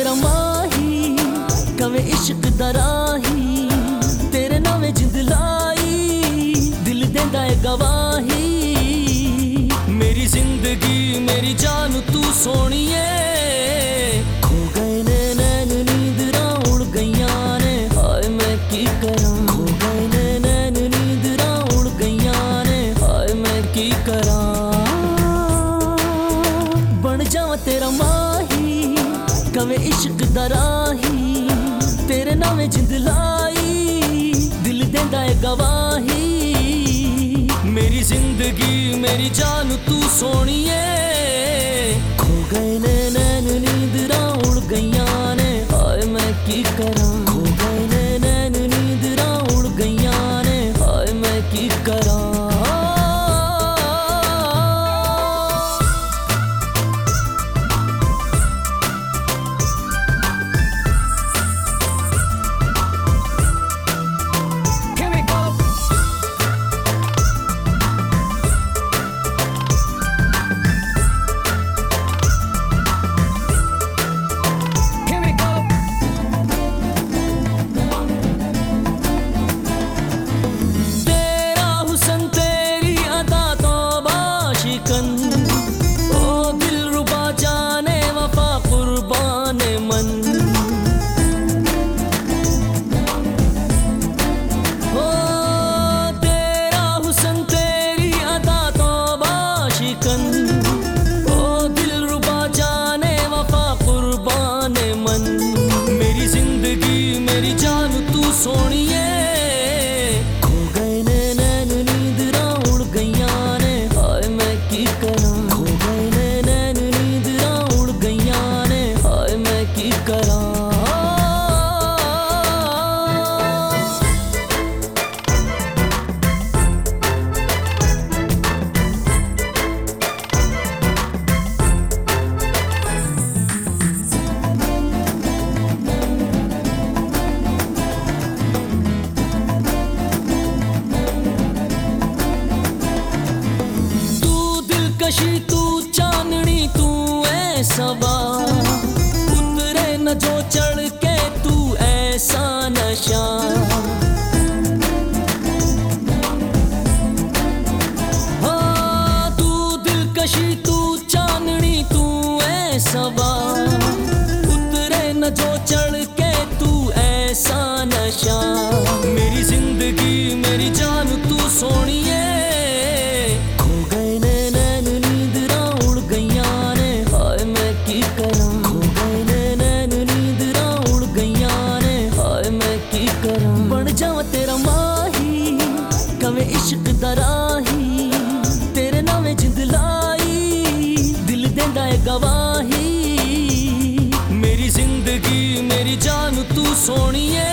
ਤੇਰਾ ਮਾਹੀ, ਕਵੇ ਇਸ਼ਕ ਦਾ ਰਾਹੀ, ਤੇਰੇ ਨਾਵੇਂ ਜਿੰਦ ਲਾਈ, ਦਿਲ ਦਿੰਦਾ ਏ ਗਵਾਹੀ। ਮੇਰੀ ਜ਼ਿੰਦਗੀ, ਮੇਰੀ ਜਾਨ ਤੂੰ ਸੋਹਣੀਏ। ਖੋ ਗਏ ਨੇ ਨੈਣ ਨੀਂਦਰਾਂ, ਉੜ ਗਈਆਂ ਨੇ। ਹਾਏ, ਮੈਂ ਕੀ ਕਰਾਂ? ਖੋ ਗਏ ਨੇ ਨੈਣ ਨੀਂਦਰਾਂ, ਉੜ ਗਈਆਂ ਨੇ। ਹਾਏ, ਮੈਂ ਕੀ ਕਰਾਂ? ਕਵੇ ਇਸ਼ਕ ਦਾ ਰਾਹੀ, ਤੇਰੇ ਨਾਵੇਂ ਜਿੰਦ ਲਾਈ, ਦਿਲ ਦਿੰਦਾ ਏ ਗਵਾਹੀ। ਮੇਰੀ ਜ਼ਿੰਦਗੀ, ਮੇਰੀ ਜਾਨ ਤੂੰ ਸੋਹਣੀਏ ਖੋ ਗਏ ਨੇ ਨੈਣ ਨੀਂਦਰਾਂ ਉੜ ਗਈਆਂ ਨੇ, ਹਾਏ ਮੈਂ ਕੀ ਕਰਾਂ? ਖੋ ਗਏ ਨੇ ਤੂੰ ਤੂੰ ਚਾਨਣੀ ਤੂੰ ਐ ਸਵਾ। ਉਤਰੇ ਨ ਜੋ ਚੜ ਕੇ ਤੂੰ ਐਸਾ ਨਸ਼ਾ। ਹਾਂ, ਤੂੰ ਦਿਲਕਸ਼ੀ ਤੂੰ ਚਾਨਣੀ ਤੂੰ ਐ ਸਵਾ। ਕਵੇਂ ਦਾ ਰਾਹੀ, ਤੇਰੇ ਨਾਵੇਂ ਜਿੰਦ ਲਾਈ, ਦਿਲ ਦਿੰਦਾ ਏ ਗਵਾਹੀ। ਮੇਰੀ ਜ਼ਿੰਦਗੀ, ਮੇਰੀ ਜਾਨ ਤੂੰ ਸੋਹਣੀਏ